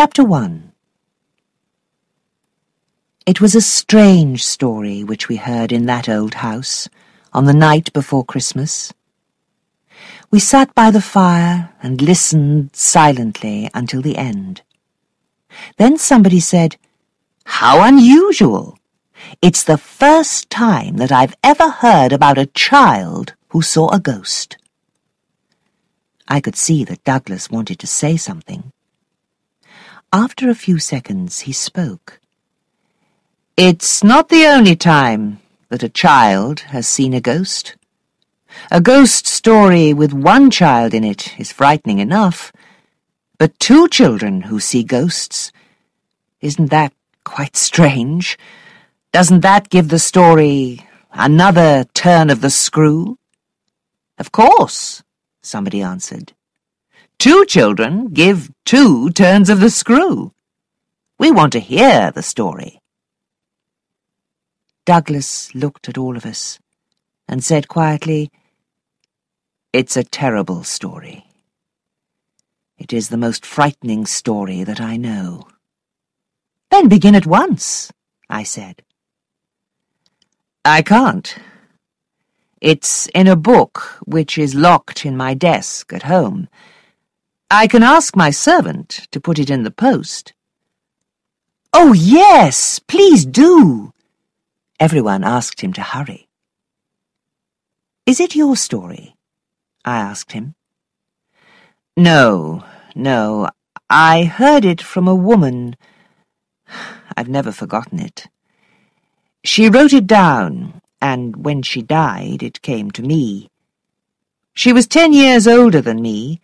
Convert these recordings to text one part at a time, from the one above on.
Chapter 1 It was a strange story which we heard in that old house on the night before Christmas. We sat by the fire and listened silently until the end. Then somebody said, How unusual! It's the first time that I've ever heard about a child who saw a ghost. I could see that Douglas wanted to say something. After a few seconds, he spoke. It's not the only time that a child has seen a ghost. A ghost story with one child in it is frightening enough, but two children who see ghosts, isn't that quite strange? Doesn't that give the story another turn of the screw? Of course, somebody answered. Two children give two turns of the screw. We want to hear the story. Douglas looked at all of us and said quietly, It's a terrible story. It is the most frightening story that I know. Then begin at once, I said. I can't. It's in a book which is locked in my desk at home. I can ask my servant to put it in the post. Oh, yes, please do. Everyone asked him to hurry. Is it your story? I asked him. No, no, I heard it from a woman. I've never forgotten it. She wrote it down, and when she died, it came to me. She was ten years older than me.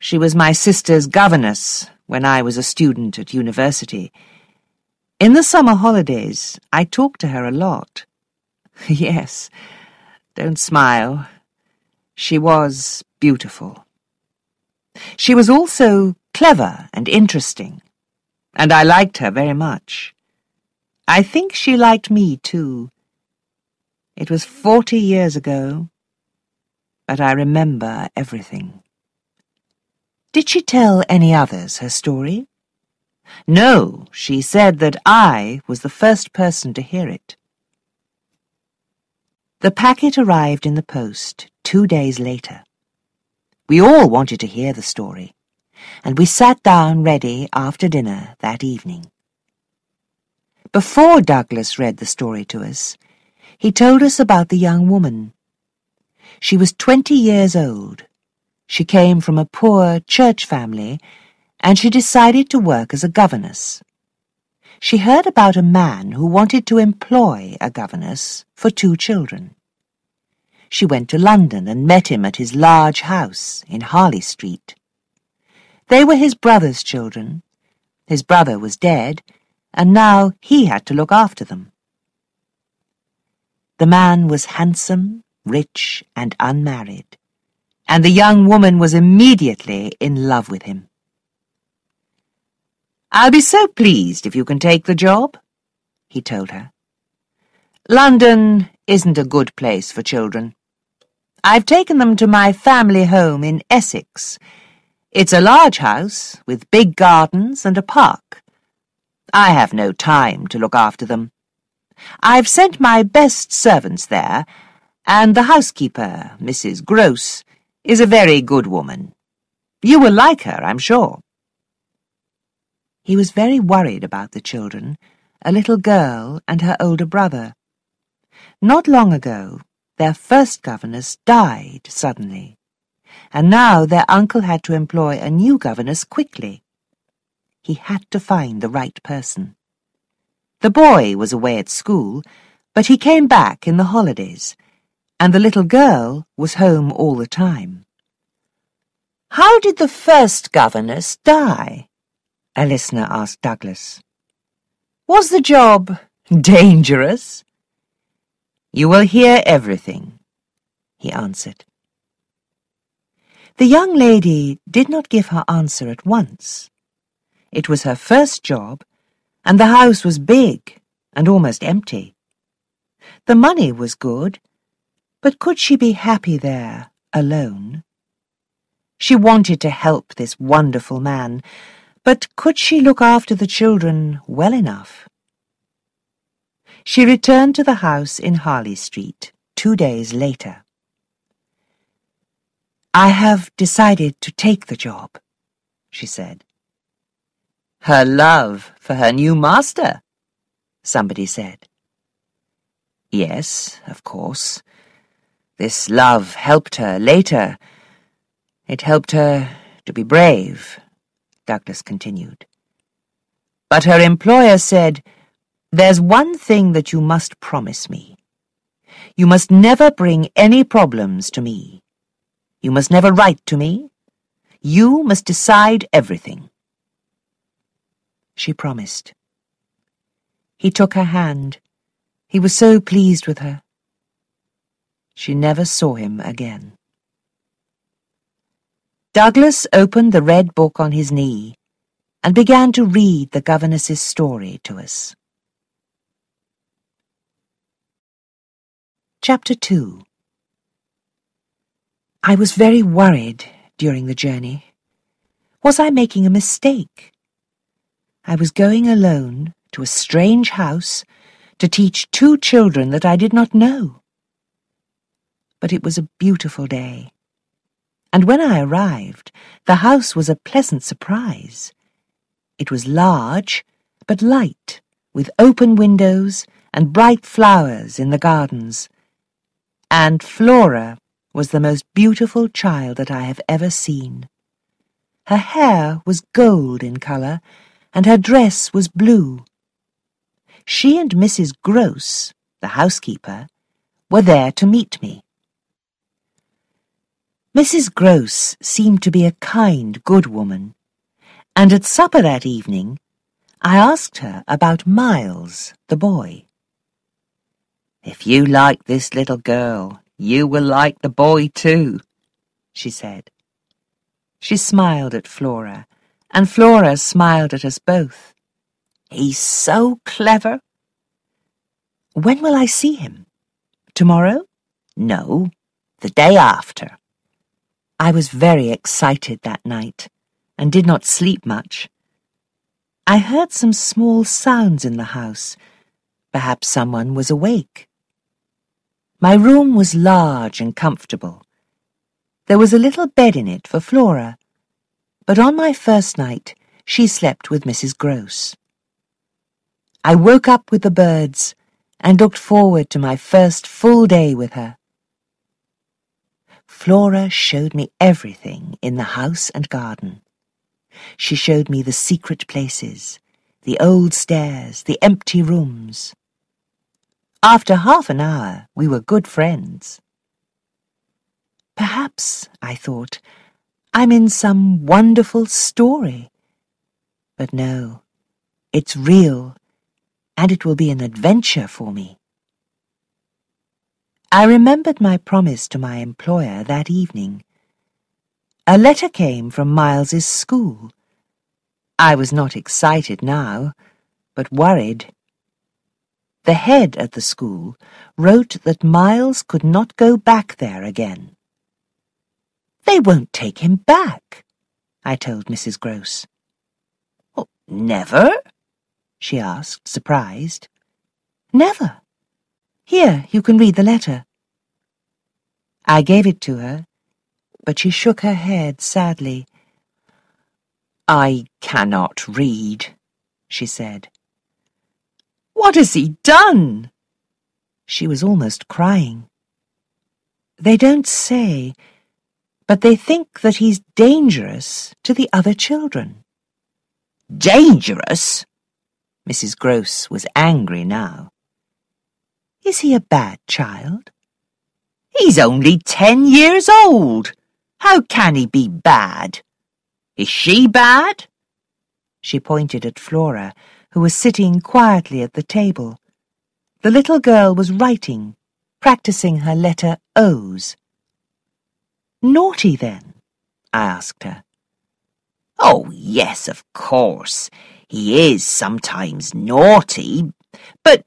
She was my sister's governess when I was a student at university. In the summer holidays, I talked to her a lot. yes, don't smile. She was beautiful. She was also clever and interesting, and I liked her very much. I think she liked me, too. It was forty years ago, but I remember everything. Did she tell any others her story? No, she said that I was the first person to hear it. The packet arrived in the post two days later. We all wanted to hear the story, and we sat down ready after dinner that evening. Before Douglas read the story to us, he told us about the young woman. She was twenty years old. She came from a poor church family, and she decided to work as a governess. She heard about a man who wanted to employ a governess for two children. She went to London and met him at his large house in Harley Street. They were his brother's children. His brother was dead, and now he had to look after them. The man was handsome, rich, and unmarried, and the young woman was immediately in love with him. I'll be so pleased if you can take the job, he told her. London isn't a good place for children. I've taken them to my family home in Essex. It's a large house with big gardens and a park. I have no time to look after them. I've sent my best servants there, and the housekeeper, Mrs. Grose, is a very good woman. You will like her, I'm sure. He was very worried about the children, a little girl and her older brother. Not long ago, their first governess died suddenly, and now their uncle had to employ a new governess quickly. He had to find the right person. The boy was away at school, but he came back in the holidays, and the little girl was home all the time. How did the first governess die? A listener asked Douglas. Was the job dangerous? You will hear everything, he answered. The young lady did not give her answer at once. It was her first job, and the house was big and almost empty. The money was good, but could she be happy there, alone? She wanted to help this wonderful man, But could she look after the children well enough? She returned to the house in Harley Street two days later. I have decided to take the job, she said. Her love for her new master, somebody said. Yes, of course. This love helped her later. It helped her to be brave, Douglas continued. But her employer said, There's one thing that you must promise me. You must never bring any problems to me. You must never write to me. You must decide everything. She promised. He took her hand. He was so pleased with her. She never saw him again. Douglas opened the red book on his knee and began to read the governess's story to us. Chapter 2 I was very worried during the journey. Was I making a mistake? I was going alone to a strange house to teach two children that I did not know. But it was a beautiful day, and when I arrived, the house was a pleasant surprise. It was large, but light, with open windows and bright flowers in the gardens. And Flora was the most beautiful child that I have ever seen. Her hair was gold in colour, and her dress was blue. She and Mrs. Grose, the housekeeper, were there to meet me. Mrs. Grose seemed to be a kind, good woman, and at supper that evening I asked her about Miles, the boy. If you like this little girl, you will like the boy too, she said. She smiled at Flora and Flora smiled at us both. He's so clever. When will I see him? Tomorrow? No, the day after. I was very excited that night and did not sleep much. I heard some small sounds in the house. Perhaps someone was awake. My room was large and comfortable. There was a little bed in it for Flora but on my first night she slept with Mrs. Grose. I woke up with the birds and looked forward to my first full day with her. Flora showed me everything in the house and garden. She showed me the secret places, the old stairs, the empty rooms. After half an hour, we were good friends. Perhaps, I thought, I'm in some wonderful story. But no, it's real, and it will be an adventure for me. I remembered my promise to my employer that evening. A letter came from Miles's school. I was not excited now, but worried. The head at the school wrote that Miles could not go back there again. They won't take him back, I told Mrs. Grose. Oh, never? she asked, surprised. Never. Here, you can read the letter. I gave it to her, but she shook her head sadly. I cannot read, she said. What has he done? She was almost crying. They don't say, but they think that he's dangerous to the other children. Dangerous? Mrs. Grose was angry now. Is he a bad child? He's only ten years old. How can he be bad? Is she bad? She pointed at Flora, who was sitting quietly at the table. The little girl was writing, practicing her letter O's. Naughty, then? I asked her. Oh, yes, of course. He is sometimes naughty, but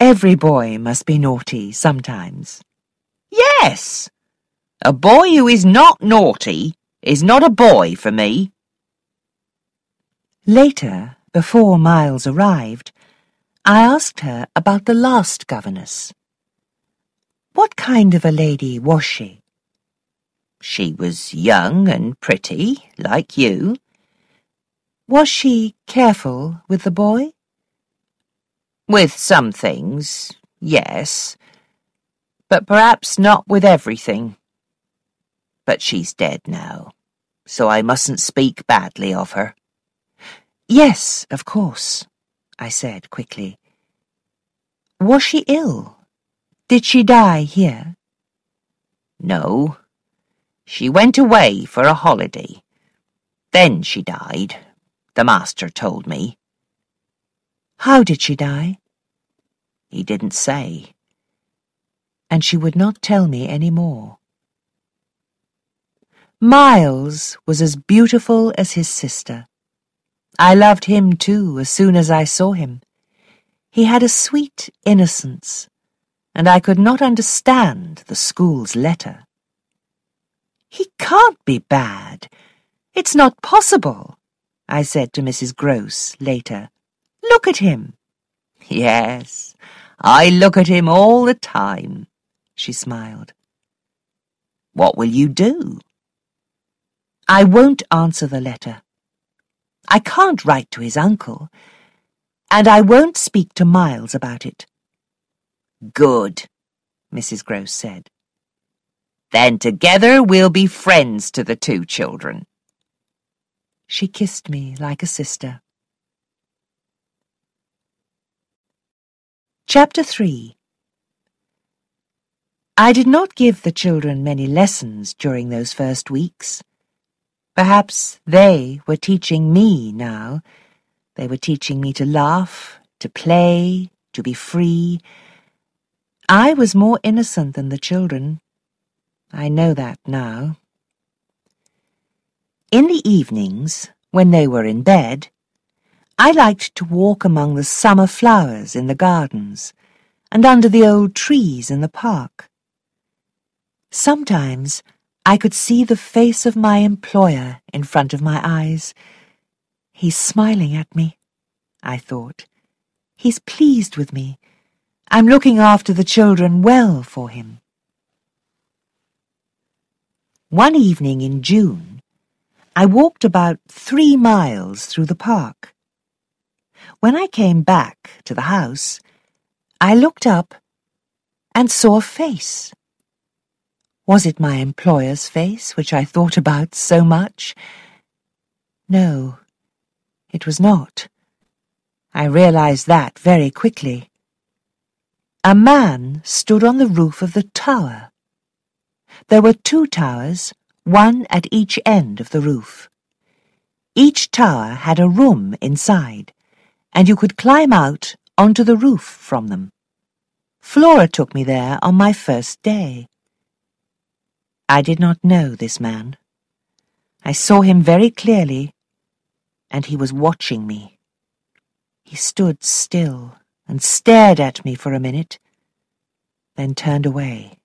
every boy must be naughty sometimes. Yes. A boy who is not naughty is not a boy for me. Later, before Miles arrived, I asked her about the last governess. What kind of a lady was she? She was young and pretty, like you. Was she careful with the boy? With some things, yes, but perhaps not with everything. But she's dead now, so I mustn't speak badly of her. Yes, of course, I said quickly. Was she ill? Did she die here? No. She went away for a holiday. Then she died, the master told me. How did she die? He didn't say. And she would not tell me any more. Miles was as beautiful as his sister. I loved him too as soon as I saw him. He had a sweet innocence, and I could not understand the school's letter. He can't be bad. It's not possible, I said to Mrs. Grose later. Look at him. Yes, I look at him all the time, she smiled. What will you do? I won't answer the letter. I can't write to his uncle, and I won't speak to Miles about it. Good, Mrs. Grose said. Then together we'll be friends to the two children. She kissed me like a sister. Chapter 3 I did not give the children many lessons during those first weeks. Perhaps they were teaching me now. They were teaching me to laugh, to play, to be free. I was more innocent than the children. I know that now. In the evenings, when they were in bed, I liked to walk among the summer flowers in the gardens and under the old trees in the park. Sometimes I could see the face of my employer in front of my eyes. He's smiling at me, I thought. He's pleased with me. I'm looking after the children well for him. One evening in June, I walked about three miles through the park. When I came back to the house, I looked up and saw a face. Was it my employer's face which I thought about so much? No, it was not. I realized that very quickly. A man stood on the roof of the tower. There were two towers, one at each end of the roof. Each tower had a room inside and you could climb out onto the roof from them. Flora took me there on my first day. I did not know this man. I saw him very clearly, and he was watching me. He stood still and stared at me for a minute, then turned away.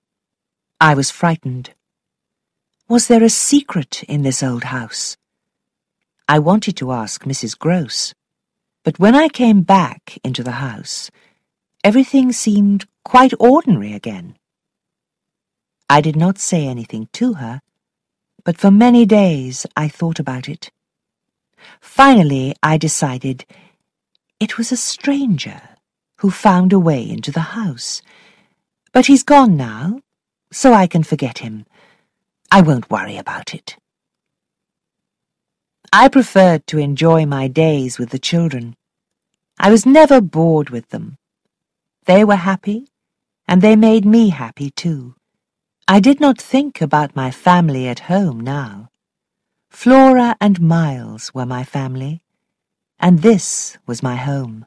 I was frightened. Was there a secret in this old house? I wanted to ask Mrs. Grose, But when I came back into the house, everything seemed quite ordinary again. I did not say anything to her, but for many days I thought about it. Finally, I decided it was a stranger who found a way into the house. But he's gone now, so I can forget him. I won't worry about it. I preferred to enjoy my days with the children. I was never bored with them. They were happy, and they made me happy too. I did not think about my family at home now. Flora and Miles were my family, and this was my home.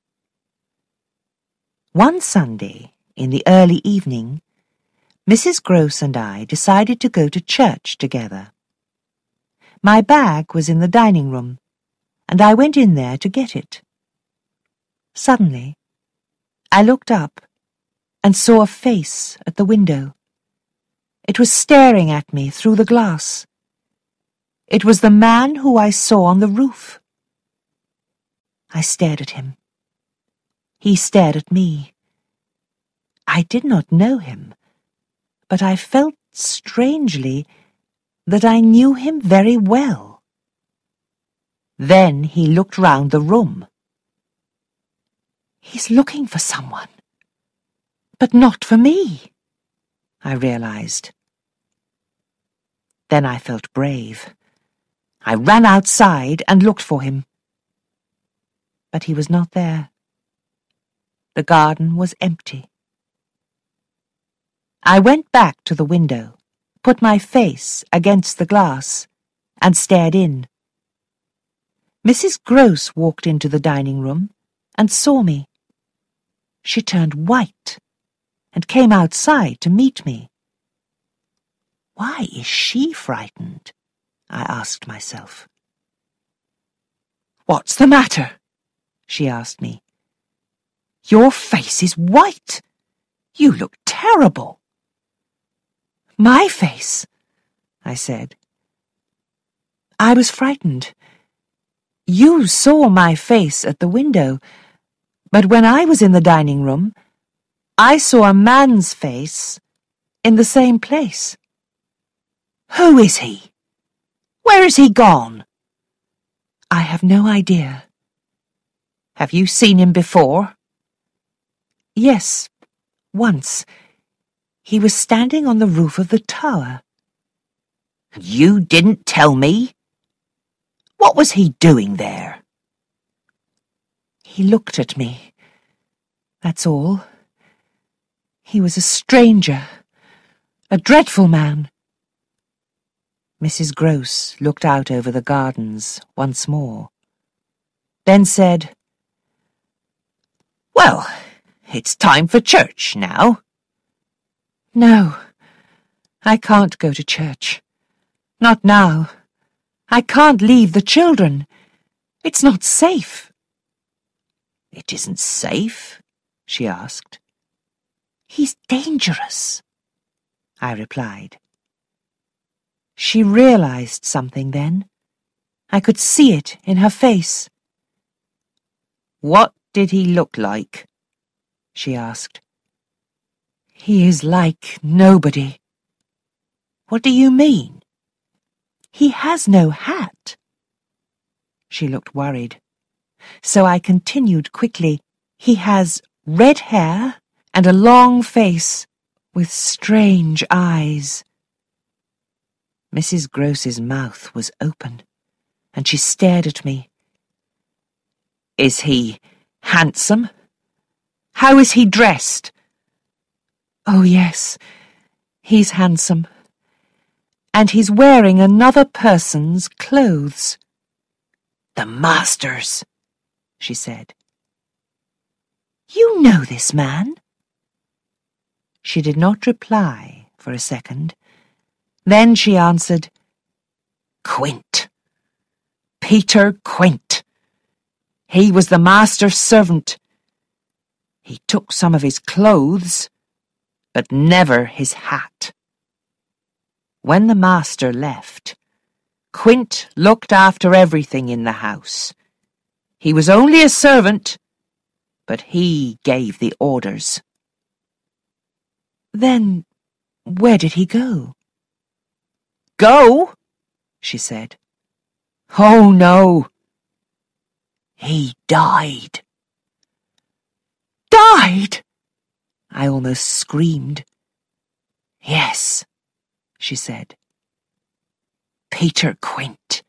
One Sunday, in the early evening, Mrs. Grose and I decided to go to church together. My bag was in the dining room, and I went in there to get it. Suddenly, I looked up and saw a face at the window. It was staring at me through the glass. It was the man who I saw on the roof. I stared at him. He stared at me. I did not know him, but I felt strangely that I knew him very well. Then he looked round the room. He's looking for someone, but not for me, I realized. Then I felt brave. I ran outside and looked for him. But he was not there. The garden was empty. I went back to the window, put my face against the glass, and stared in. Mrs. Grose walked into the dining room and saw me. She turned white and came outside to meet me. Why is she frightened? I asked myself. What's the matter? she asked me. Your face is white. You look terrible. My face, I said. I was frightened. You saw my face at the window, but when I was in the dining room, I saw a man's face in the same place. Who is he? Where is he gone? I have no idea. Have you seen him before? Yes, once. He was standing on the roof of the tower. You didn't tell me? What was he doing there? He looked at me. That's all. He was a stranger, a dreadful man. Mrs. Grose looked out over the gardens once more, then said, Well, it's time for church now. No, I can't go to church. Not now. I can't leave the children. It's not safe. It isn't safe? she asked. He's dangerous, I replied. She realized something then. I could see it in her face. What did he look like? she asked. He is like nobody. What do you mean? He has no hat. She looked worried. So I continued quickly. He has red hair and a long face with strange eyes. Mrs. Grose's mouth was open, and she stared at me. Is he handsome? How is he dressed? Oh, yes, he's handsome. And he's wearing another person's clothes. The master's, she said. You know this man? She did not reply for a second. Then she answered, Quint. Peter Quint. He was the master's servant. He took some of his clothes, but never his hat. When the master left, Quint looked after everything in the house. He was only a servant, but he gave the orders. Then where did he go? Go? she said. Oh, no. He died. Died? I almost screamed. Yes, she said. Peter Quint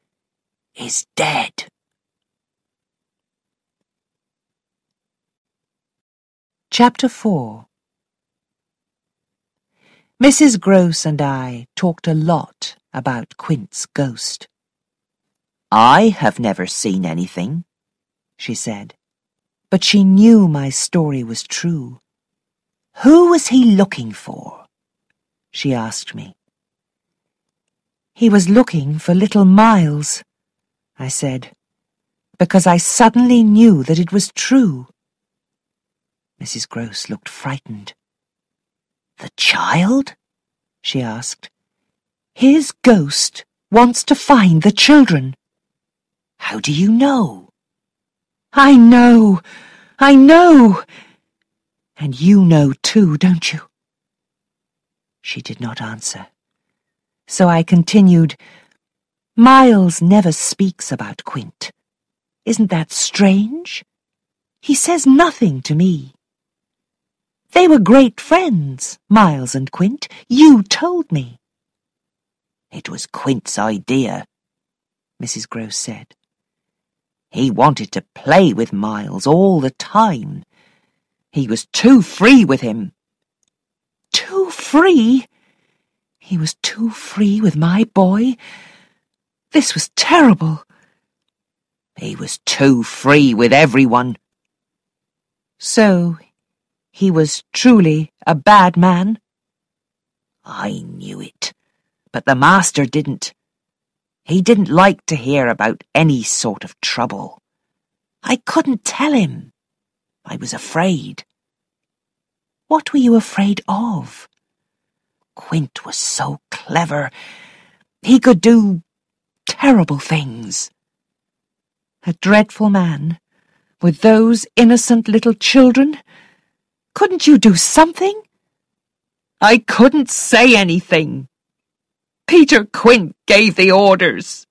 is dead. Chapter 4 Mrs. Grose and I talked a lot about Quint's ghost. I have never seen anything, she said, but she knew my story was true. Who was he looking for? she asked me. He was looking for little Miles, I said, because I suddenly knew that it was true. Mrs. Grose looked frightened. The child? she asked. His ghost wants to find the children. How do you know? I know, I know. And you know too, don't you? She did not answer. So I continued, Miles never speaks about Quint. Isn't that strange? He says nothing to me. They were great friends, Miles and Quint. You told me. It was Quint's idea, Mrs. Grose said. He wanted to play with Miles all the time. He was too free with him. Too free? He was too free with my boy? This was terrible. He was too free with everyone. So, he was truly a bad man? I knew it, but the master didn't. He didn't like to hear about any sort of trouble. I couldn't tell him. I was afraid. What were you afraid of? Quint was so clever. He could do terrible things. A dreadful man, with those innocent little children? Couldn't you do something? I couldn't say anything. Peter Quint gave the orders.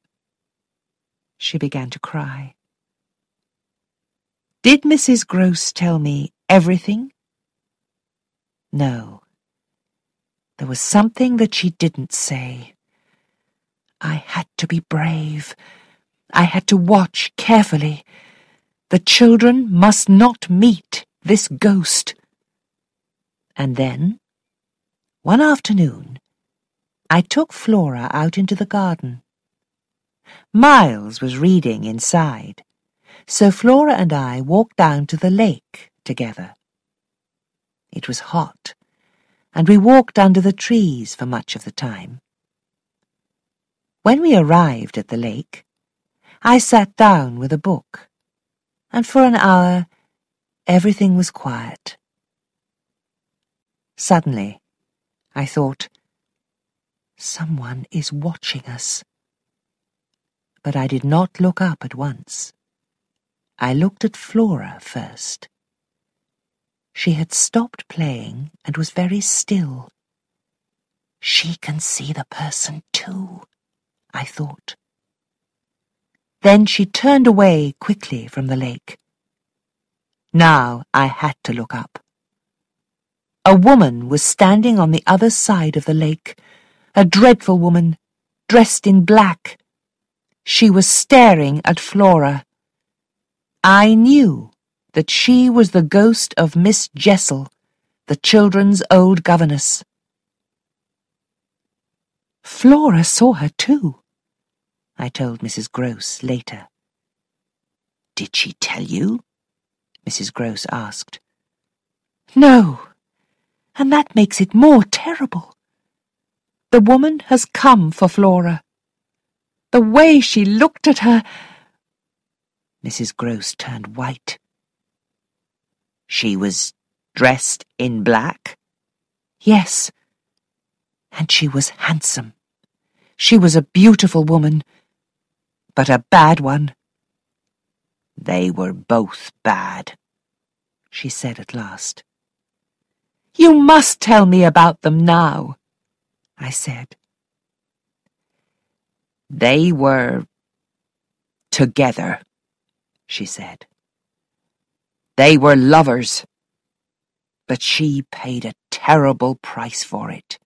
She began to cry. Did Mrs. Grose tell me everything? No. There was something that she didn't say. I had to be brave. I had to watch carefully. The children must not meet this ghost. And then, one afternoon, I took Flora out into the garden. Miles was reading inside, so Flora and I walked down to the lake together. It was hot, and we walked under the trees for much of the time. When we arrived at the lake, I sat down with a book, and for an hour everything was quiet. Suddenly, I thought, Someone is watching us. But I did not look up at once. I looked at Flora first. She had stopped playing and was very still. She can see the person too, I thought. Then she turned away quickly from the lake. Now I had to look up. A woman was standing on the other side of the lake, a dreadful woman, dressed in black. She was staring at Flora. I knew that she was the ghost of Miss Jessel, the children's old governess. Flora saw her too, I told Mrs. Grose later. Did she tell you? Mrs. Grose asked. No, and that makes it more terrible. The woman has come for Flora. The way she looked at her... Mrs. Grose turned white. She was dressed in black? Yes. And she was handsome. She was a beautiful woman, but a bad one. They were both bad, she said at last. You must tell me about them now. I said. They were together, she said. They were lovers, but she paid a terrible price for it.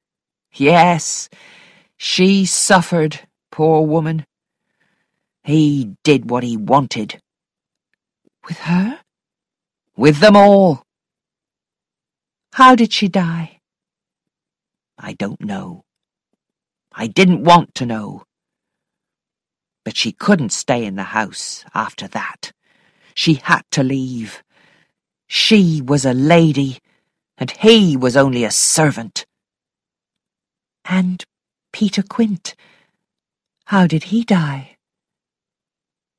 Yes, she suffered, poor woman. He did what he wanted. With her? With them all. How did she die? I don't know. I didn't want to know. But she couldn't stay in the house after that. She had to leave. She was a lady, and he was only a servant. And Peter Quint, how did he die?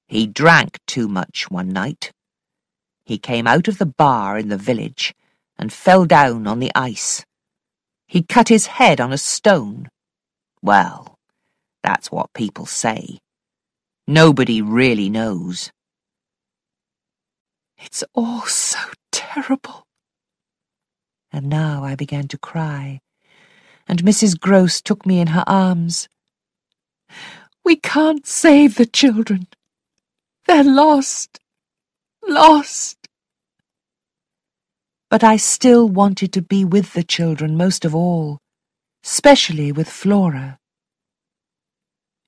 He drank too much one night. He came out of the bar in the village and fell down on the ice. He cut his head on a stone. Well, that's what people say. Nobody really knows. It's all so terrible. And now I began to cry, and Mrs. Grose took me in her arms. We can't save the children. They're lost. Lost. But I still wanted to be with the children most of all, especially with Flora.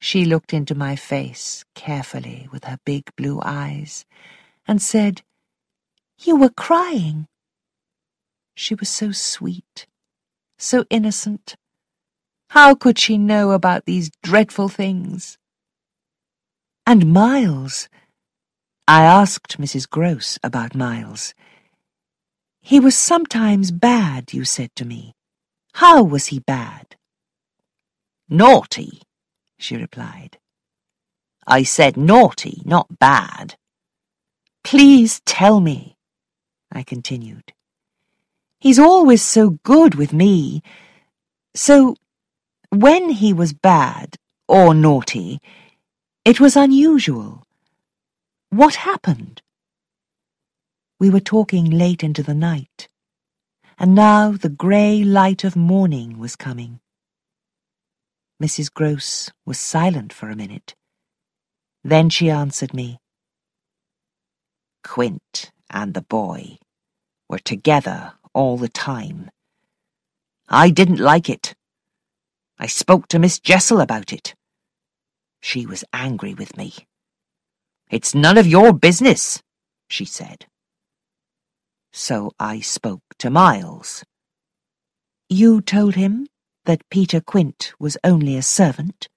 She looked into my face carefully with her big blue eyes and said, You were crying. She was so sweet, so innocent. How could she know about these dreadful things? And Miles. I asked Mrs. Grose about Miles. He was sometimes bad, you said to me. How was he bad? Naughty, she replied. I said naughty, not bad. Please tell me, I continued. He's always so good with me. So, when he was bad or naughty, it was unusual. What happened? We were talking late into the night, and now the grey light of morning was coming. Mrs. Grose was silent for a minute. Then she answered me. Quint and the boy were together all the time. I didn't like it. I spoke to Miss Jessel about it. She was angry with me. It's none of your business, she said. So I spoke to Miles. You told him that Peter Quint was only a servant?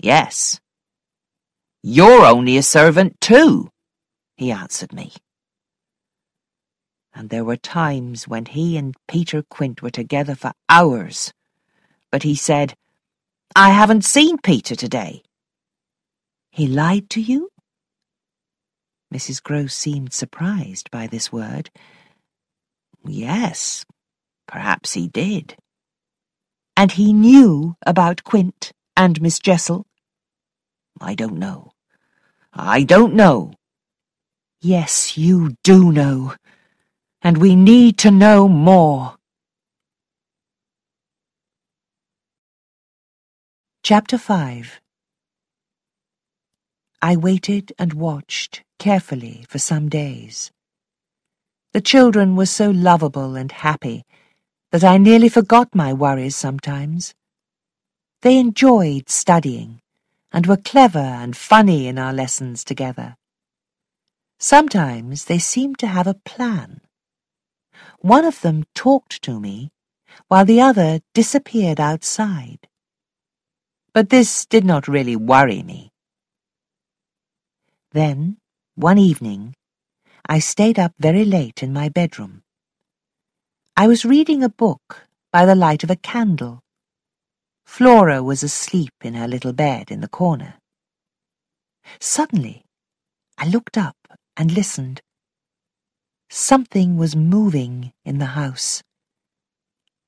Yes. You're only a servant too, he answered me and there were times when he and Peter Quint were together for hours. But he said, I haven't seen Peter today. He lied to you? Mrs. Grose seemed surprised by this word. Yes, perhaps he did. And he knew about Quint and Miss Jessel? I don't know. I don't know. Yes, you do know and we need to know more. Chapter 5 I waited and watched carefully for some days. The children were so lovable and happy that I nearly forgot my worries sometimes. They enjoyed studying and were clever and funny in our lessons together. Sometimes they seemed to have a plan. One of them talked to me, while the other disappeared outside. But this did not really worry me. Then, one evening, I stayed up very late in my bedroom. I was reading a book by the light of a candle. Flora was asleep in her little bed in the corner. Suddenly, I looked up and listened. Something was moving in the house.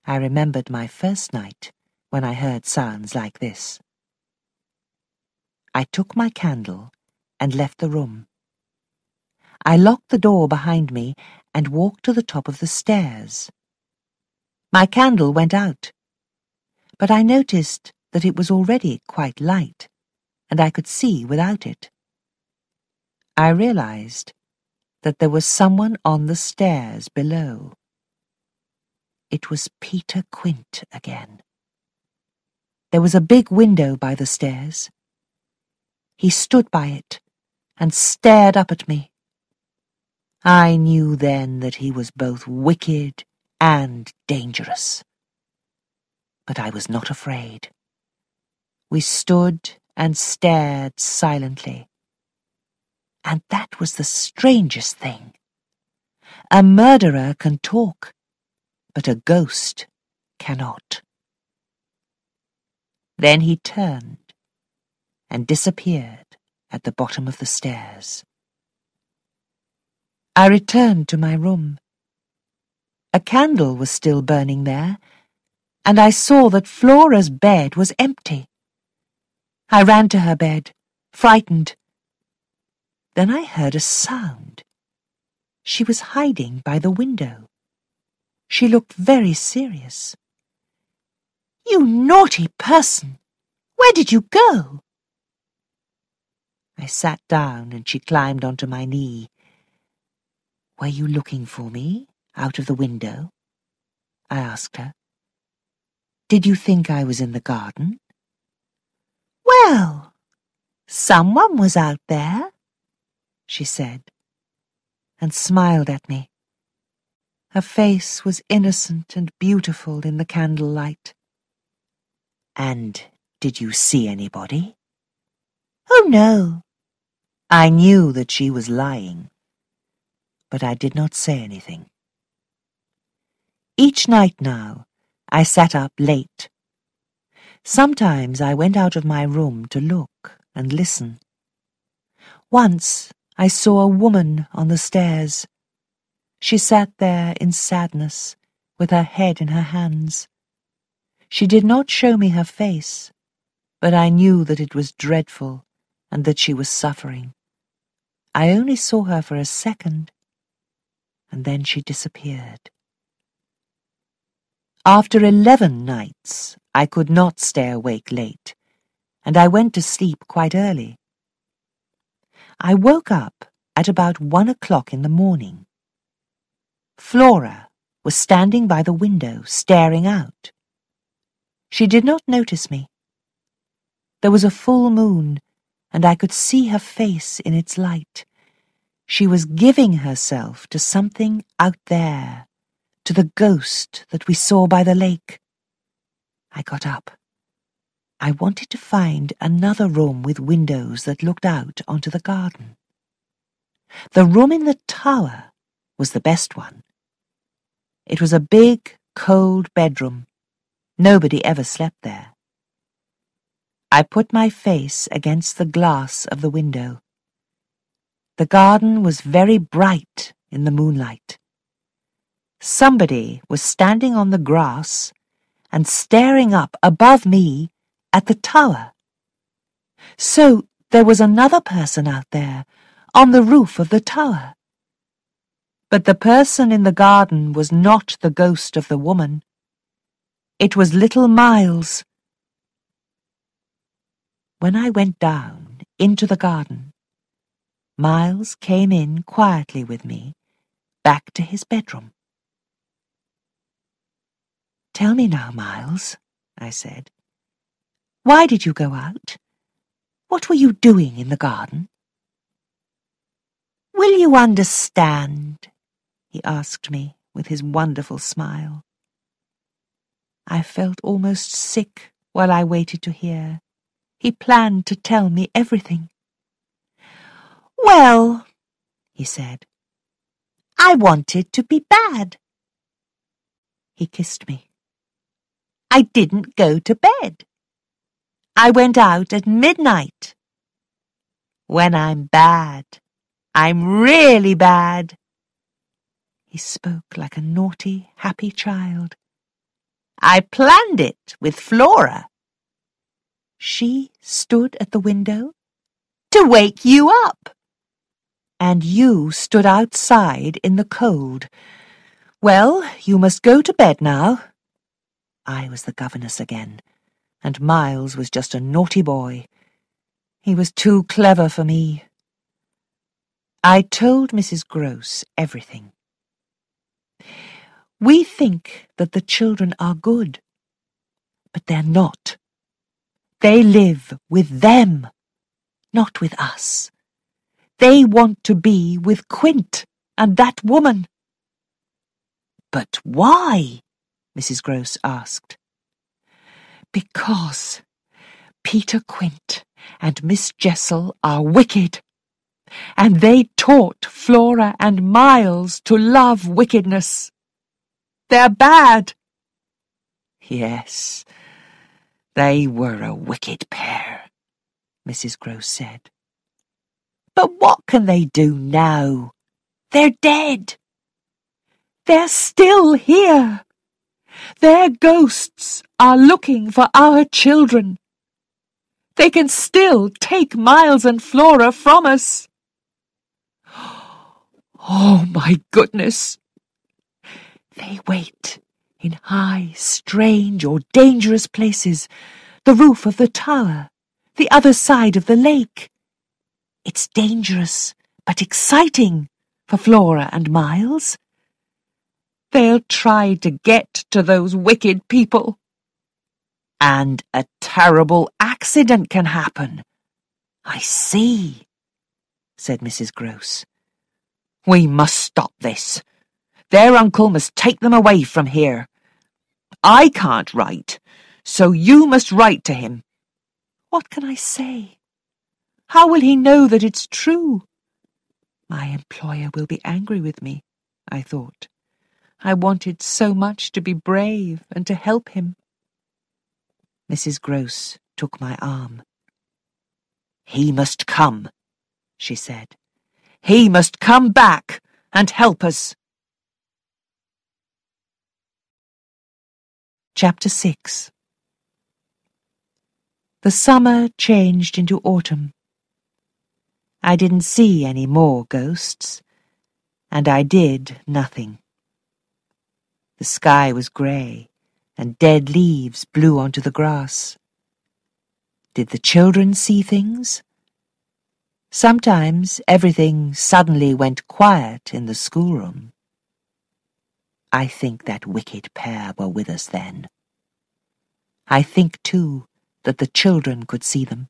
I remembered my first night when I heard sounds like this. I took my candle and left the room. I locked the door behind me and walked to the top of the stairs. My candle went out, but I noticed that it was already quite light, and I could see without it. I realized that there was someone on the stairs below. It was Peter Quint again. There was a big window by the stairs. He stood by it and stared up at me. I knew then that he was both wicked and dangerous. But I was not afraid. We stood and stared silently and that was the strangest thing. A murderer can talk, but a ghost cannot. Then he turned and disappeared at the bottom of the stairs. I returned to my room. A candle was still burning there, and I saw that Flora's bed was empty. I ran to her bed, frightened then I heard a sound. She was hiding by the window. She looked very serious. You naughty person! Where did you go? I sat down and she climbed onto my knee. Were you looking for me out of the window? I asked her. Did you think I was in the garden? Well, someone was out there, she said, and smiled at me. Her face was innocent and beautiful in the candlelight. And did you see anybody? Oh, no. I knew that she was lying, but I did not say anything. Each night now, I sat up late. Sometimes I went out of my room to look and listen. Once I saw a woman on the stairs. She sat there in sadness, with her head in her hands. She did not show me her face, but I knew that it was dreadful and that she was suffering. I only saw her for a second, and then she disappeared. After eleven nights, I could not stay awake late, and I went to sleep quite early. I woke up at about one o'clock in the morning. Flora was standing by the window, staring out. She did not notice me. There was a full moon, and I could see her face in its light. She was giving herself to something out there, to the ghost that we saw by the lake. I got up. I wanted to find another room with windows that looked out onto the garden. The room in the tower was the best one. It was a big, cold bedroom Nobody ever slept there. I put my face against the glass of the window. The garden was very bright in the moonlight. Somebody was standing on the grass and staring up above me at the tower. So there was another person out there on the roof of the tower. But the person in the garden was not the ghost of the woman. It was little Miles. When I went down into the garden, Miles came in quietly with me back to his bedroom. Tell me now, Miles, I said. Why did you go out? What were you doing in the garden? Will you understand? he asked me with his wonderful smile. I felt almost sick while I waited to hear. He planned to tell me everything. Well, he said, I wanted to be bad. He kissed me. I didn't go to bed. I went out at midnight. When I'm bad, I'm really bad. He spoke like a naughty, happy child. I planned it with Flora. She stood at the window to wake you up. And you stood outside in the cold. Well, you must go to bed now. I was the governess again, and Miles was just a naughty boy. He was too clever for me. I told Mrs. Grose everything. We think that the children are good, but they're not. They live with them, not with us. They want to be with Quint and that woman. But why? Mrs. Grose asked. Because Peter Quint and Miss Jessel are wicked, and they taught Flora and Miles to love wickedness. They're bad. Yes, they were a wicked pair, Mrs. Grose said. But what can they do now? They're dead. They're still here. Their ghosts are looking for our children. They can still take Miles and Flora from us. Oh, my goodness! They wait in high, strange, or dangerous places, the roof of the tower, the other side of the lake. It's dangerous, but exciting for Flora and Miles. They'll try to get to those wicked people. And a terrible accident can happen. I see, said Mrs. Grose. We must stop this. Their uncle must take them away from here. I can't write, so you must write to him. What can I say? How will he know that it's true? My employer will be angry with me, I thought. I wanted so much to be brave and to help him. Mrs. Grose took my arm. He must come, she said. He must come back and help us. Chapter 6 The summer changed into autumn. I didn't see any more ghosts, and I did nothing. The sky was grey, and dead leaves blew onto the grass. Did the children see things? Sometimes everything suddenly went quiet in the schoolroom. I think that wicked pair were with us then. I think, too, that the children could see them.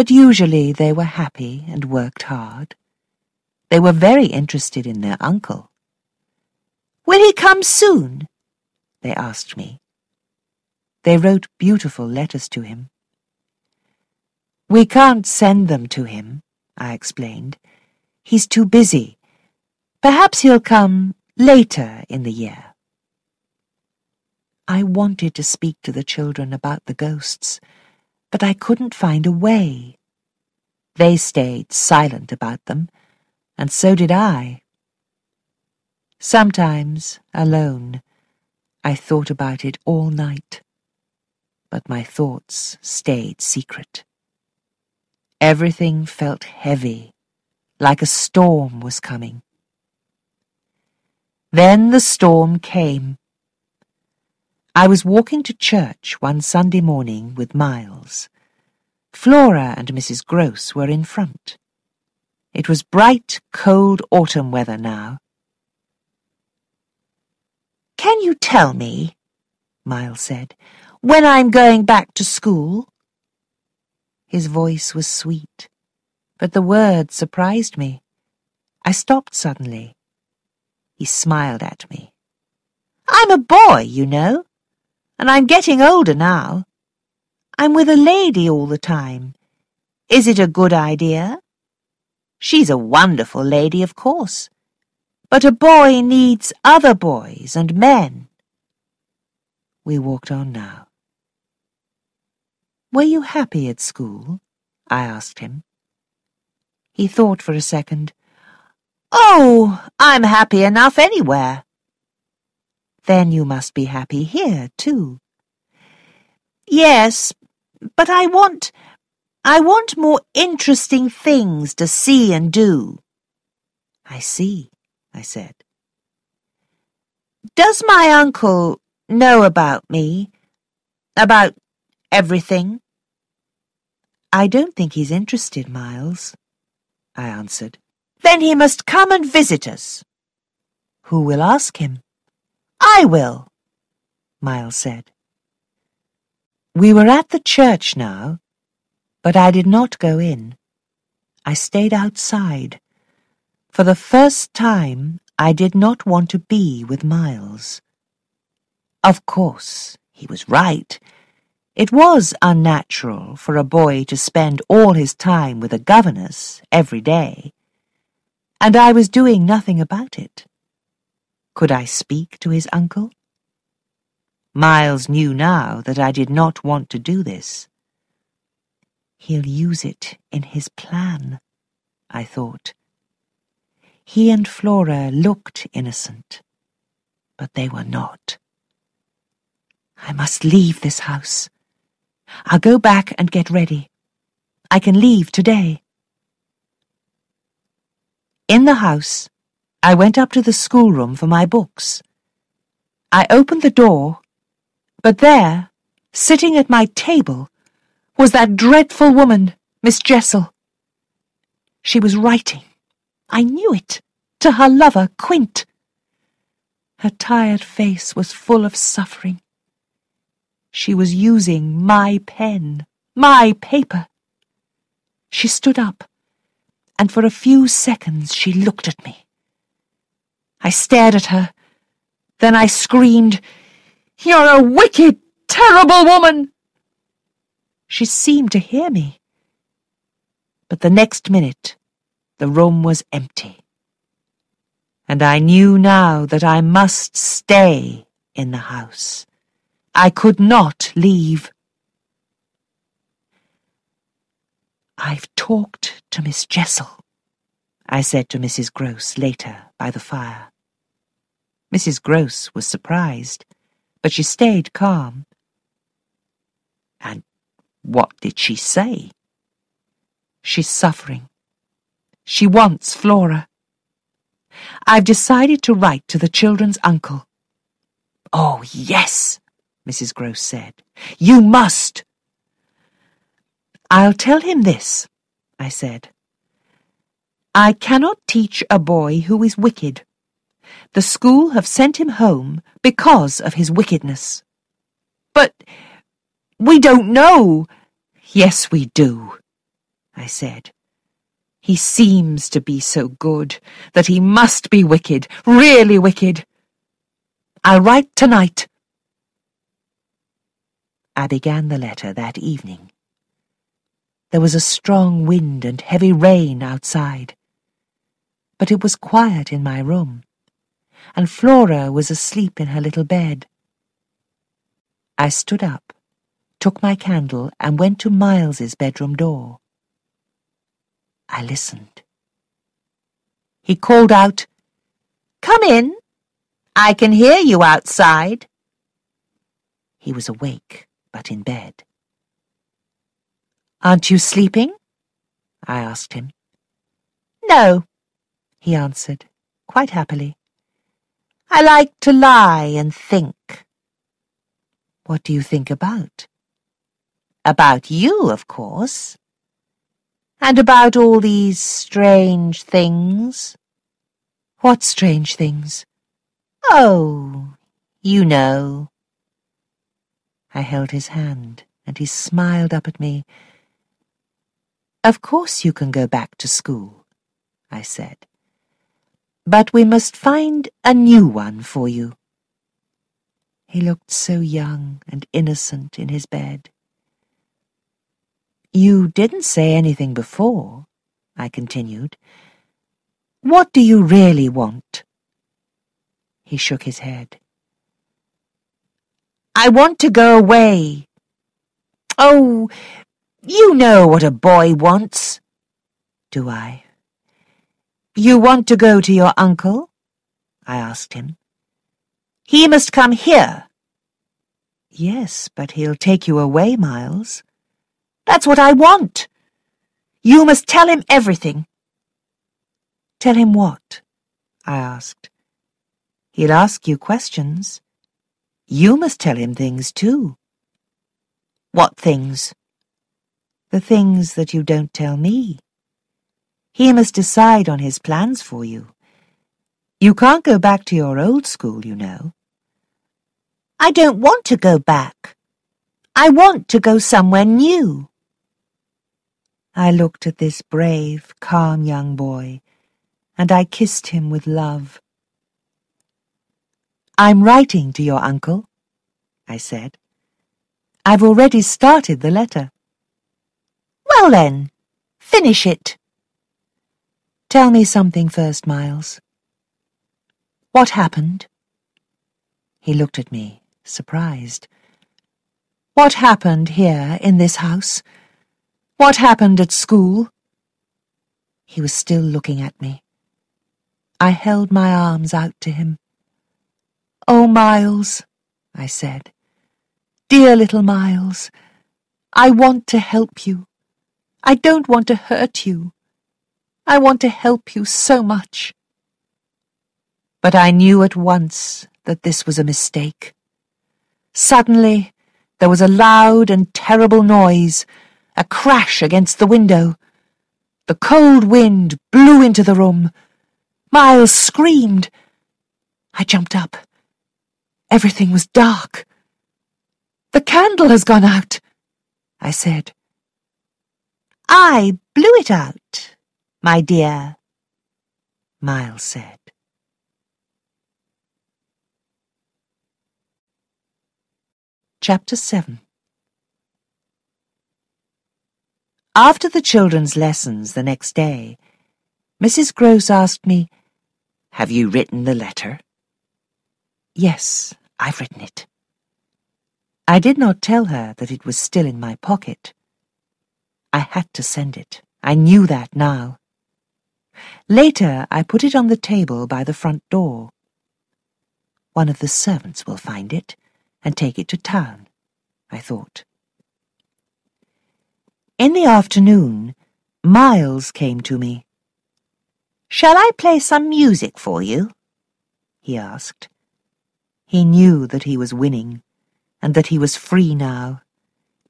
But usually they were happy and worked hard. They were very interested in their uncle. Will he come soon? They asked me. They wrote beautiful letters to him. We can't send them to him, I explained. He's too busy. Perhaps he'll come later in the year. I wanted to speak to the children about the ghosts, but I couldn't find a way. They stayed silent about them, and so did I. Sometimes, alone, I thought about it all night, but my thoughts stayed secret. Everything felt heavy, like a storm was coming. Then the storm came. I was walking to church one Sunday morning with Miles. Flora and Mrs. Grose were in front. It was bright, cold autumn weather now. Can you tell me, Miles said, when I'm going back to school? His voice was sweet, but the words surprised me. I stopped suddenly. He smiled at me. I'm a boy, you know, and I'm getting older now. I'm with a lady all the time. Is it a good idea? She's a wonderful lady, of course. But a boy needs other boys and men. We walked on now. Were you happy at school? I asked him. He thought for a second. Oh, I'm happy enough anywhere. Then you must be happy here, too. Yes, but I want, I want more interesting things to see and do. I see, I said. Does my uncle know about me? About everything? I don't think he's interested, Miles, I answered. Then he must come and visit us. Who will ask him? I will, Miles said. We were at the church now, but I did not go in. I stayed outside. For the first time, I did not want to be with Miles. Of course, he was right. It was unnatural for a boy to spend all his time with a governess every day, and I was doing nothing about it. Could I speak to his uncle? Miles knew now that I did not want to do this. He'll use it in his plan, I thought. He and Flora looked innocent, but they were not. I must leave this house. I'll go back and get ready. I can leave today. In the house, I went up to the schoolroom for my books. I opened the door, but there, sitting at my table, was that dreadful woman, Miss Jessel. She was writing, I knew it, to her lover, Quint. Her tired face was full of suffering. She was using my pen, my paper. She stood up, and for a few seconds she looked at me. I stared at her. Then I screamed, You're a wicked, terrible woman! She seemed to hear me. But the next minute, the room was empty. And I knew now that I must stay in the house. I could not leave. I've talked to Miss Jessel, I said to Mrs. Grose later by the fire. Mrs. Grose was surprised, but she stayed calm. And what did she say? She's suffering. She wants Flora. I've decided to write to the children's uncle. Oh, yes, Mrs. Grose said. You must. I'll tell him this, I said. I cannot teach a boy who is wicked. The school have sent him home because of his wickedness. But we don't know. Yes, we do, I said. He seems to be so good that he must be wicked, really wicked. I'll write tonight. I began the letter that evening. There was a strong wind and heavy rain outside. But it was quiet in my room, and Flora was asleep in her little bed. I stood up, took my candle, and went to Miles's bedroom door. I listened. He called out, Come in. I can hear you outside. He was awake, but in bed. Aren't you sleeping? I asked him. No, he answered, quite happily. I like to lie and think. What do you think about? About you, of course. And about all these strange things. What strange things? Oh, you know. I held his hand, and he smiled up at me of course you can go back to school, I said. But we must find a new one for you. He looked so young and innocent in his bed. You didn't say anything before, I continued. What do you really want? He shook his head. I want to go away. Oh, you know what a boy wants. Do I? You want to go to your uncle? I asked him. He must come here. Yes, but he'll take you away, Miles. That's what I want. You must tell him everything. Tell him what? I asked. He'll ask you questions. You must tell him things, too. What things? the things that you don't tell me. He must decide on his plans for you. You can't go back to your old school, you know. I don't want to go back. I want to go somewhere new. I looked at this brave, calm young boy, and I kissed him with love. I'm writing to your uncle, I said. I've already started the letter. Well then, finish it. Tell me something first, Miles. What happened? He looked at me, surprised. What happened here in this house? What happened at school? He was still looking at me. I held my arms out to him. Oh, Miles, I said. Dear little Miles, I want to help you. I don't want to hurt you. I want to help you so much. But I knew at once that this was a mistake. Suddenly, there was a loud and terrible noise, a crash against the window. The cold wind blew into the room. Miles screamed. I jumped up. Everything was dark. The candle has gone out, I said. I blew it out, my dear, Miles said. Chapter 7 After the children's lessons the next day, Mrs. Grose asked me, Have you written the letter? Yes, I've written it. I did not tell her that it was still in my pocket. I had to send it. I knew that now. Later, I put it on the table by the front door. One of the servants will find it and take it to town, I thought. In the afternoon, Miles came to me. Shall I play some music for you? he asked. He knew that he was winning, and that he was free now.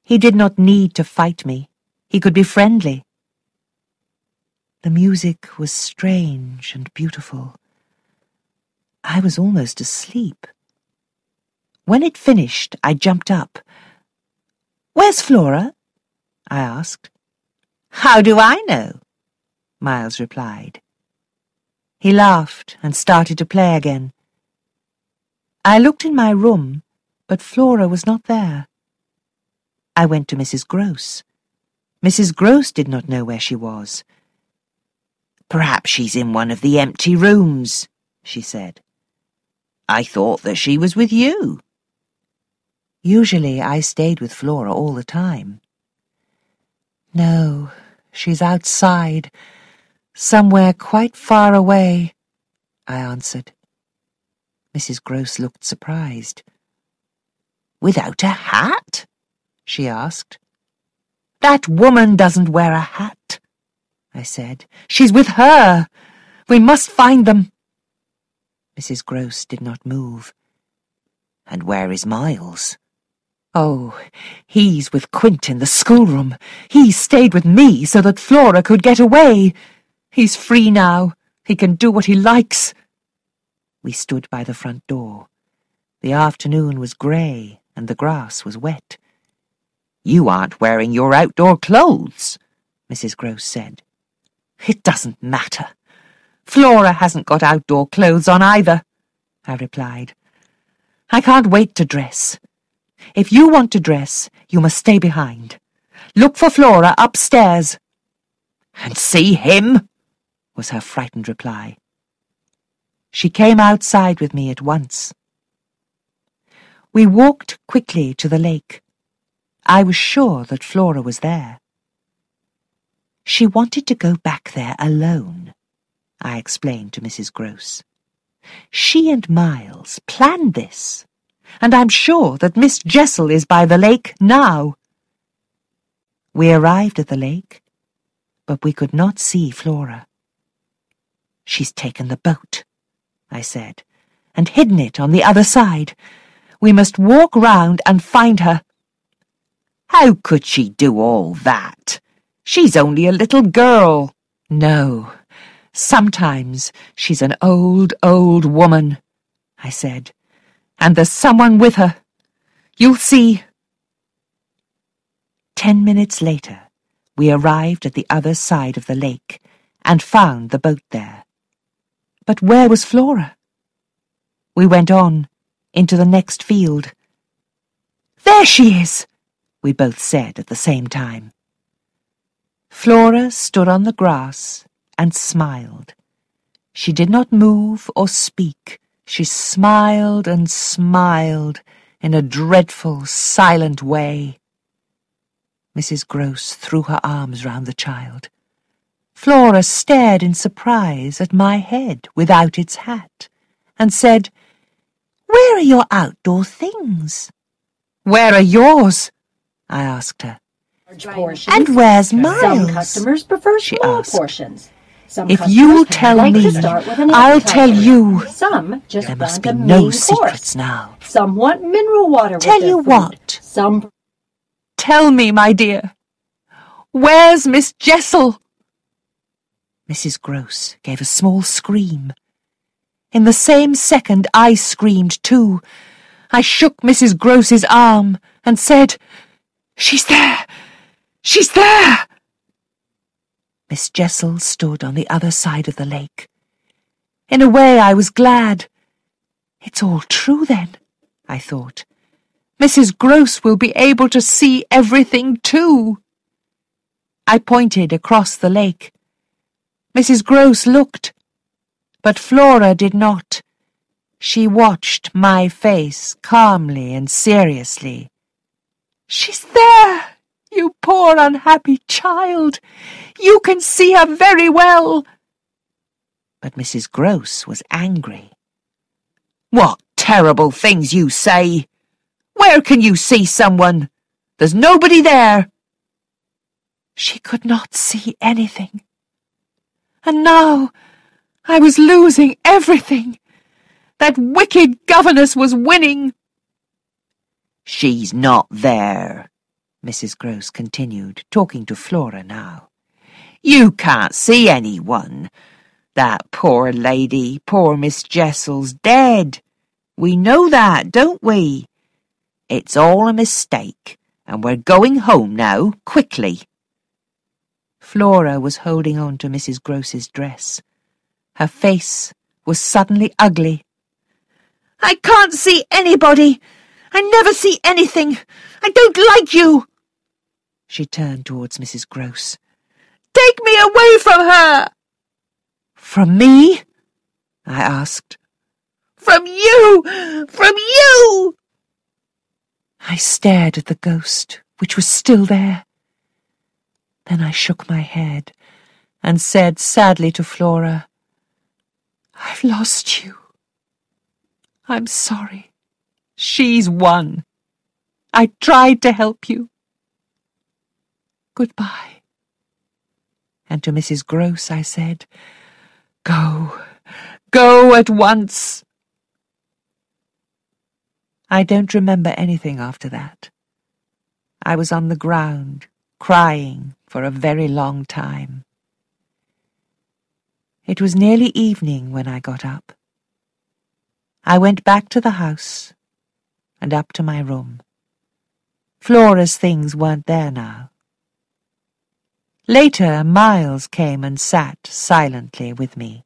He did not need to fight me. He could be friendly. The music was strange and beautiful. I was almost asleep. When it finished, I jumped up. Where's Flora? I asked. How do I know? Miles replied. He laughed and started to play again. I looked in my room, but Flora was not there. I went to Mrs. Grose. Mrs. Grose did not know where she was. Perhaps she's in one of the empty rooms, she said. I thought that she was with you. Usually I stayed with Flora all the time. No, she's outside, somewhere quite far away, I answered. Mrs. Grose looked surprised. Without a hat? she asked. That woman doesn't wear a hat, I said. She's with her. We must find them. Mrs. Grose did not move. And where is Miles? Oh, he's with Quint in the schoolroom. He stayed with me so that Flora could get away. He's free now. He can do what he likes. We stood by the front door. The afternoon was grey and the grass was wet. You aren't wearing your outdoor clothes, Mrs. Grose said. It doesn't matter. Flora hasn't got outdoor clothes on either, I replied. I can't wait to dress. If you want to dress, you must stay behind. Look for Flora upstairs. And see him? was her frightened reply. She came outside with me at once. We walked quickly to the lake. I was sure that Flora was there. She wanted to go back there alone, I explained to Mrs. Grose. She and Miles planned this and I'm sure that Miss Jessel is by the lake now. We arrived at the lake, but we could not see Flora. She's taken the boat, I said, and hidden it on the other side. We must walk round and find her. How could she do all that? She's only a little girl. No, sometimes she's an old, old woman, I said and there's someone with her. You'll see. Ten minutes later, we arrived at the other side of the lake and found the boat there. But where was Flora? We went on, into the next field. There she is, we both said at the same time. Flora stood on the grass and smiled. She did not move or speak, she smiled and smiled in a dreadful, silent way. Mrs. Grose threw her arms round the child. Flora stared in surprise at my head without its hat, and said, Where are your outdoor things? Where are yours? I asked her. Portions. And where's Miles? Some customers prefer she small asked. portions. Some If customers you'll tell like me, to start with an I'll tell you. Some just There must want be no main secrets course. now. Some want mineral water with Tell their you food. what. Some Tell me, my dear. Where's Miss Jessel? Mrs. Grose gave a small scream. In the same second, I screamed too. I shook Mrs. Grose's arm and said, She's there! She's there! Miss Jessel stood on the other side of the lake. In a way, I was glad. It's all true, then, I thought. Mrs. Grose will be able to see everything, too. I pointed across the lake. Mrs. Grose looked, but Flora did not. She watched my face calmly and seriously. She's there, you poor unhappy child. You can see her very well. But Mrs. Grose was angry. What terrible things you say! Where can you see someone? There's nobody there. She could not see anything. And now I was losing everything. That wicked governess was winning. She's not there, Mrs. Grose continued, talking to Flora now. You can't see anyone. That poor lady, poor Miss Jessel's dead. We know that, don't we? It's all a mistake, and we're going home now, quickly. Flora was holding on to Mrs. Grose's dress. Her face was suddenly ugly. I can't see anybody. I never see anything. I don't like you. She turned towards Mrs. Grose. Take me away from her. From me? I asked. From you! From you! I stared at the ghost, which was still there. Then I shook my head and said sadly to Flora, I've lost you. I'm sorry. She's won. I tried to help you. Goodbye. And to Mrs. Grose I said, Go, go at once. I don't remember anything after that. I was on the ground, crying for a very long time. It was nearly evening when I got up. I went back to the house and up to my room. Flora's things weren't there now. Later, Miles came and sat silently with me.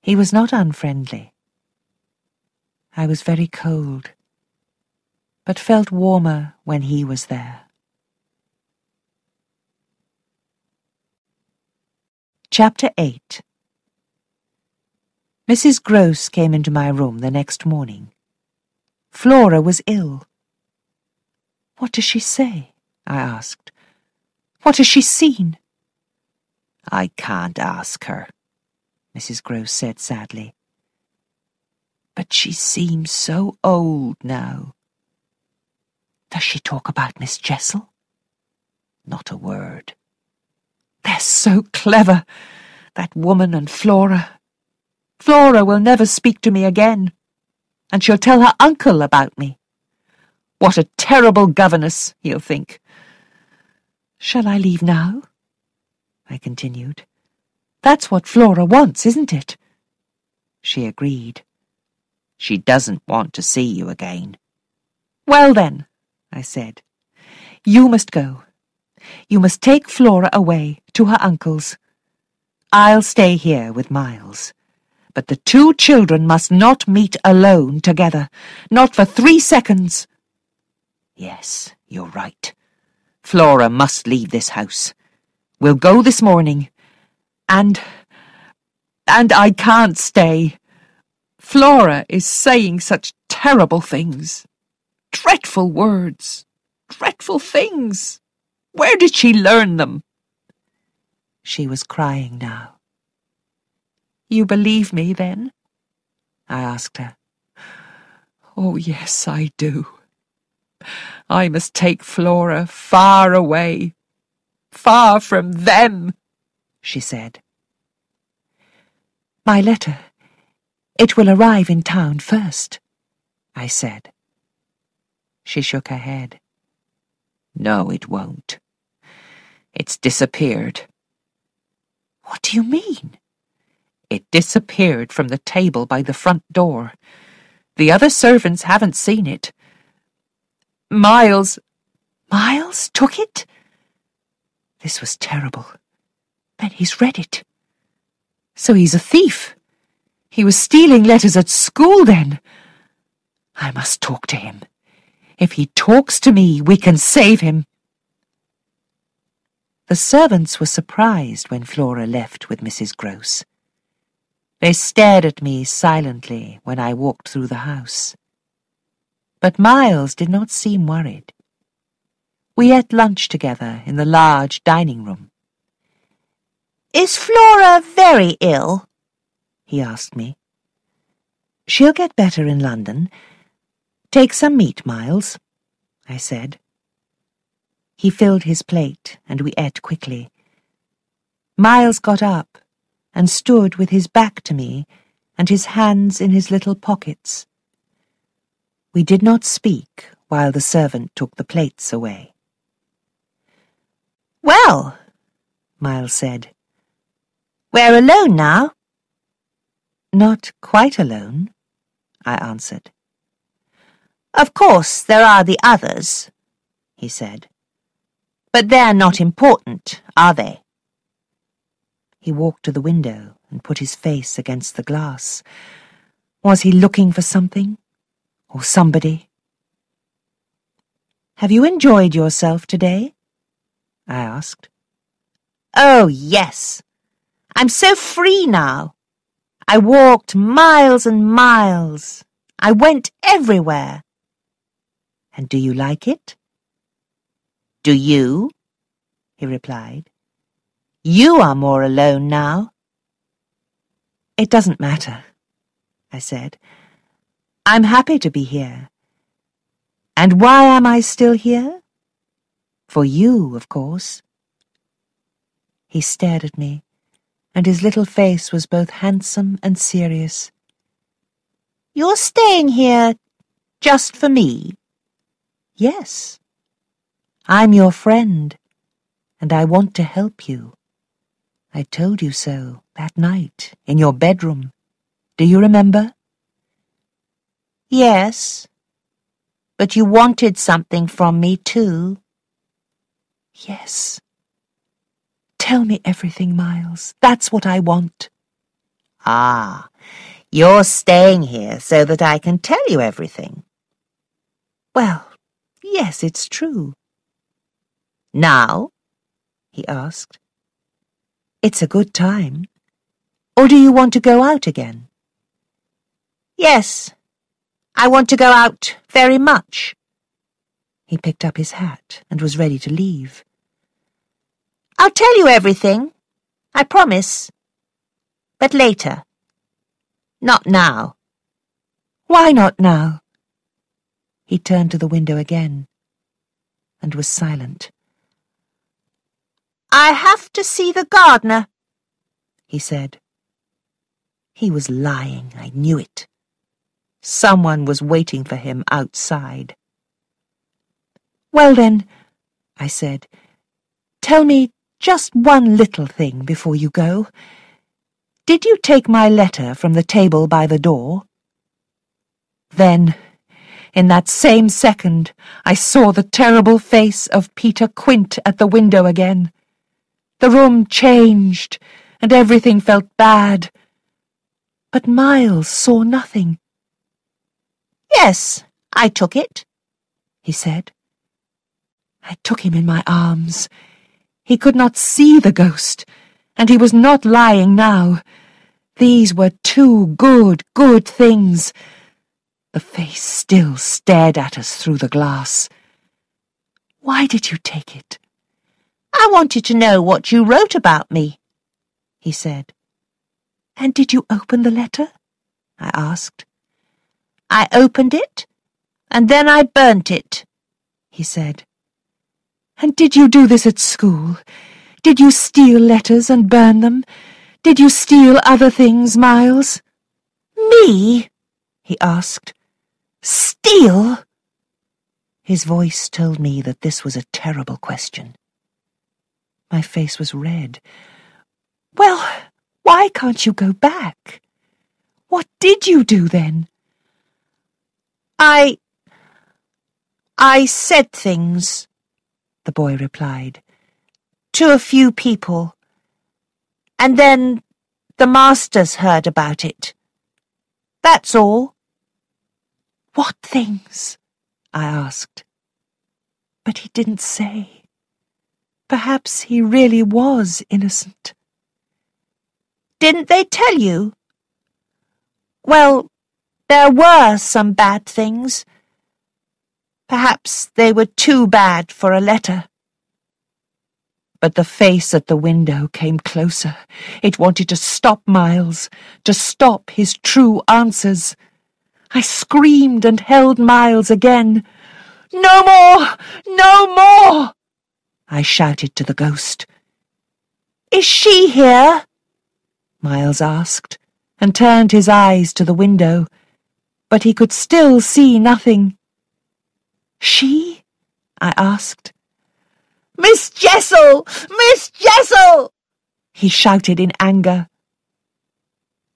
He was not unfriendly. I was very cold, but felt warmer when he was there. Chapter 8 Mrs. Grose came into my room the next morning. Flora was ill. What does she say? I asked. What has she seen? I can't ask her, Mrs. Grose said sadly. But she seems so old now. Does she talk about Miss Jessel? Not a word. They're so clever, that woman and Flora. Flora will never speak to me again, and she'll tell her uncle about me. What a terrible governess, he'll think. Shall I leave now? I continued. That's what Flora wants, isn't it? She agreed. She doesn't want to see you again. Well then, I said, you must go. You must take Flora away to her uncle's. I'll stay here with Miles. But the two children must not meet alone together, not for three seconds. Yes, you're right. Flora must leave this house. We'll go this morning. And... and I can't stay. Flora is saying such terrible things. Dreadful words. Dreadful things. Where did she learn them? She was crying now. You believe me, then? I asked her. Oh, yes, I do. I must take Flora far away, far from them, she said. My letter. It will arrive in town first, I said. She shook her head. No, it won't. It's disappeared. What do you mean? It disappeared from the table by the front door. The other servants haven't seen it. Miles. Miles took it? This was terrible. Then he's read it. So he's a thief. He was stealing letters at school then. I must talk to him. If he talks to me, we can save him. The servants were surprised when Flora left with Mrs. Grose. They stared at me silently when I walked through the house. But Miles did not seem worried. We ate lunch together in the large dining room. Is Flora very ill? he asked me. She'll get better in London. Take some meat, Miles, I said. He filled his plate, and we ate quickly. Miles got up and stood with his back to me and his hands in his little pockets. We did not speak while the servant took the plates away. Well, Miles said, we're alone now. Not quite alone, I answered. Of course there are the others, he said. But they're not important, are they? He walked to the window and put his face against the glass. Was he looking for something? Or somebody? Have you enjoyed yourself today? I asked. Oh, yes. I'm so free now. I walked miles and miles. I went everywhere. And do you like it? Do you? he replied. You are more alone now. It doesn't matter, I said. I'm happy to be here. And why am I still here? For you, of course. He stared at me and his little face was both handsome and serious. You're staying here just for me? Yes. I'm your friend, and I want to help you. I told you so that night in your bedroom. Do you remember? Yes. But you wanted something from me, too. Yes. Tell me everything, Miles. That's what I want. Ah, you're staying here so that I can tell you everything. Well, yes, it's true. Now? he asked. It's a good time. Or do you want to go out again? Yes, I want to go out very much. He picked up his hat and was ready to leave. I'll tell you everything. I promise. But later. Not now. Why not now? He turned to the window again and was silent. I have to see the gardener, he said. He was lying, I knew it. Someone was waiting for him outside. Well then, I said, tell me just one little thing before you go. Did you take my letter from the table by the door? Then, in that same second, I saw the terrible face of Peter Quint at the window again. The room changed, and everything felt bad. But Miles saw nothing. Yes, I took it, he said. I took him in my arms. He could not see the ghost, and he was not lying now. These were two good, good things. The face still stared at us through the glass. Why did you take it? I wanted to know what you wrote about me, he said. And did you open the letter? I asked. I opened it, and then I burnt it, he said. And did you do this at school? Did you steal letters and burn them? Did you steal other things, Miles? Me? he asked. Steal? His voice told me that this was a terrible question. My face was red. Well, why can't you go back? What did you do then? I... I said things, the boy replied, to a few people. And then the masters heard about it. That's all. What things? I asked. But he didn't say. Perhaps he really was innocent. Didn't they tell you? Well, there were some bad things. Perhaps they were too bad for a letter. But the face at the window came closer. It wanted to stop Miles, to stop his true answers. I screamed and held Miles again. No more! No more! I shouted to the ghost. Is she here? Miles asked, and turned his eyes to the window, but he could still see nothing. She? I asked. Miss Jessel! Miss Jessel! He shouted in anger.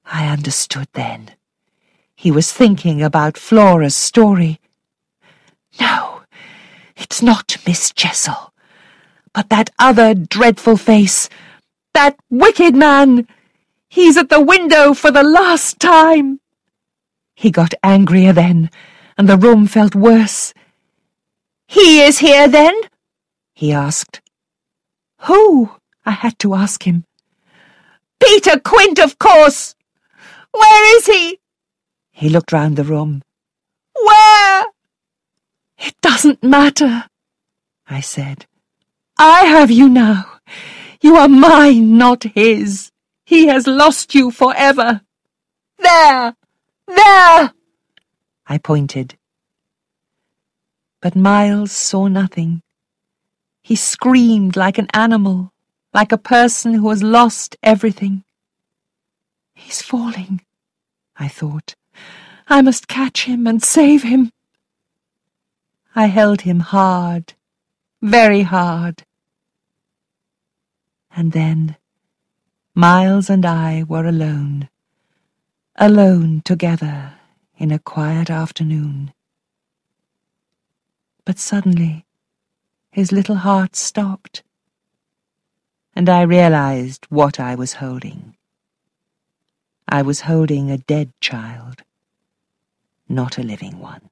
I understood then. He was thinking about Flora's story. No, it's not Miss Jessel, but that other dreadful face, that wicked man. He's at the window for the last time. He got angrier then, and the room felt worse. He is here then? he asked. Who? I had to ask him. Peter Quint, of course! Where is he? He looked round the room. Where? It doesn't matter, I said. I have you now. You are mine, not his. He has lost you forever. There! There! I pointed. But Miles saw nothing. He screamed like an animal, like a person who has lost everything. He's falling, I thought. I must catch him and save him. I held him hard, very hard. And then Miles and I were alone, alone together in a quiet afternoon. But suddenly, his little heart stopped, and I realized what I was holding. I was holding a dead child, not a living one.